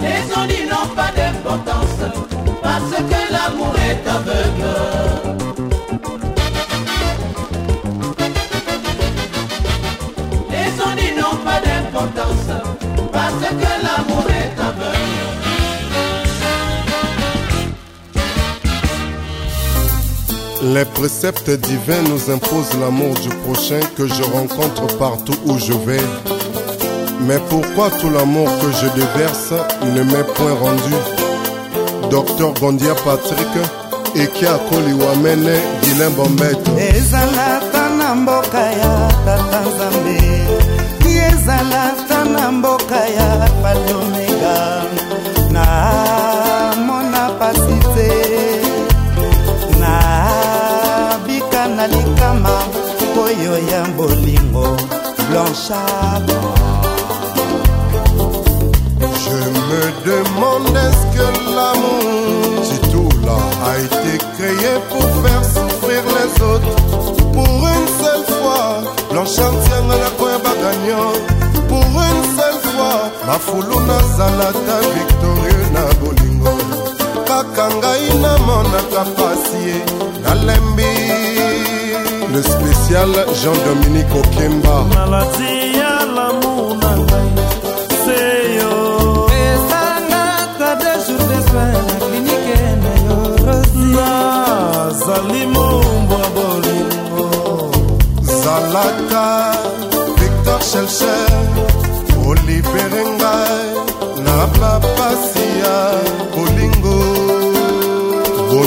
Les ondes n'ont pas d'importance parce que l'amour est aveugle. Les ondes n'ont pas d'importance parce que l'amour est aveugle. Les préceptes divins nous imposent l'amour du prochain que je rencontre partout où je vais. Mais pourquoi tout l'amour que je déverse ne m'est point rendu Docteur Gondia Patrick, Et qui a collé bombeto ezalata na Bambet ya tata nzambe Tatanzambé na mboka ya patomega Na mon apacité na likama oyo Koyoyambo limo, blanchard l'amour. Si tout là a été créé pour faire souffrir les autres, pour une seule fois, L'enchanté n'a la coin gagnant. Pour une seule fois, la foulou salata victorieux na bolingo. mona le spécial jean-dominique okemba Maladie à lamour na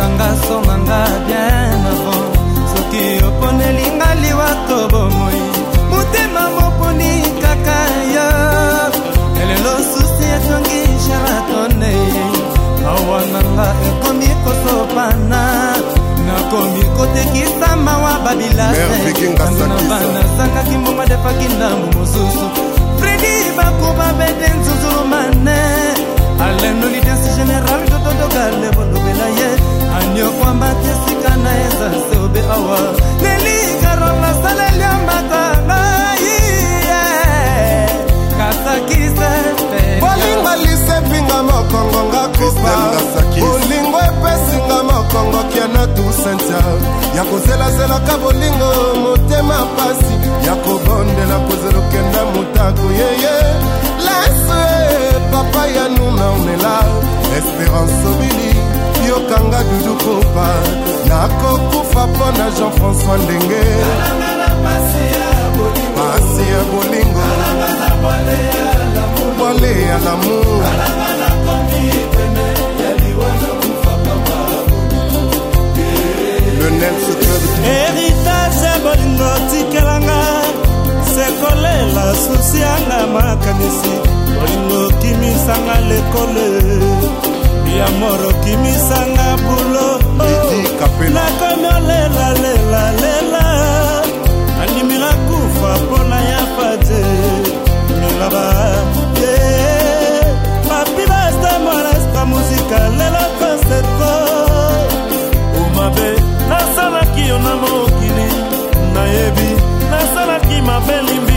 osanga songanga bien avant soki oponelinga liwa to bomoi motema moponi kaka yo elelo susi etongi sharatone mawa nanga ekomi kosopana nakomi kotekisa mawa babilaseana zangaki mbuma defaki ndambu mosusu fredi bakoba bede nzuzulumane alenolidensi general dododoga bolobela ye aniokwamba te esika na eza nse obe awa leli karolas kanga dudu kopa nakokufa mpo na jean françois ndenge pasi ya bolingo bwale ya lamour héritage ya bolingo tikelanga sekolela susi yanga makanisi bolingo kimisanga lekole ya morokimisanga bulo nakomi olelalelela andimira kufa mpona ya pate melaba ye papi basta mwanasta muzika lelo konserto omabe nasalaki yo na mokili nayebi nasalaki mabe limbi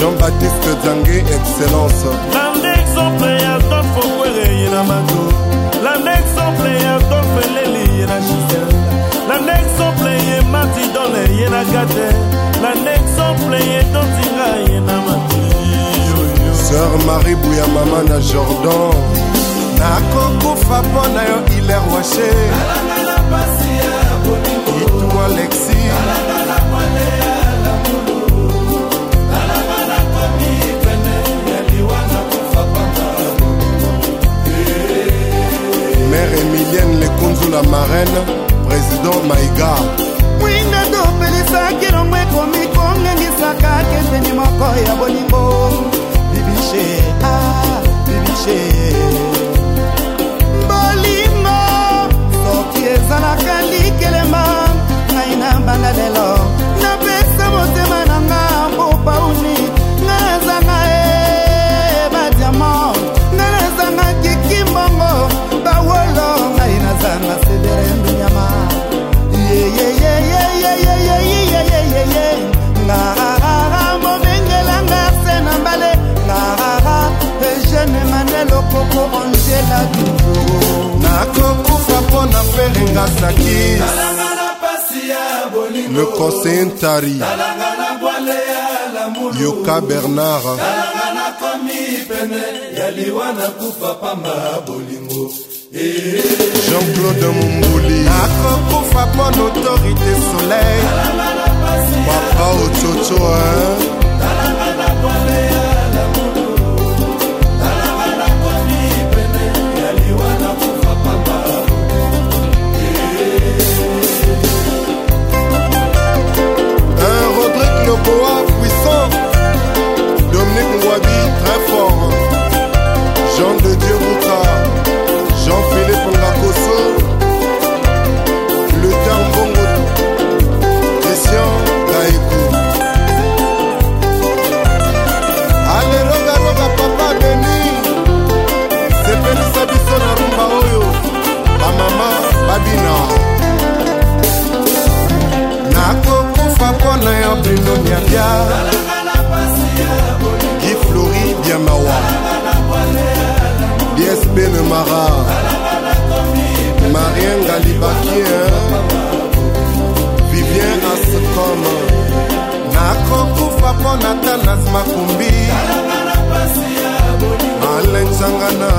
jean-baptiste zange excellence landa exemple ya adolfe okwere ye na mato landa exemple ya adolfe leli ye na gisel landa exemple ye mati dole ye na gate landa exemple ye dotinga ye na mati sœur marie buya mama na jordan nakokufa mpo na yo iler washe itwa lexi phénomène président maiga mwinda topelisaki longo ekomi kongengisaka keseni moko ya bolingo bibishe a ah, bibishe nakokondela duvo nakokufa mpo na ferenga sakis le conseil ntari yoka bernard eh, eh, eh. jean-claude mombuli nakokufa mpo na autorité soleil papa ococo hein? Marien Galibakien Vivien Ascom nakokufa mpo na tanas makumbi alenzangana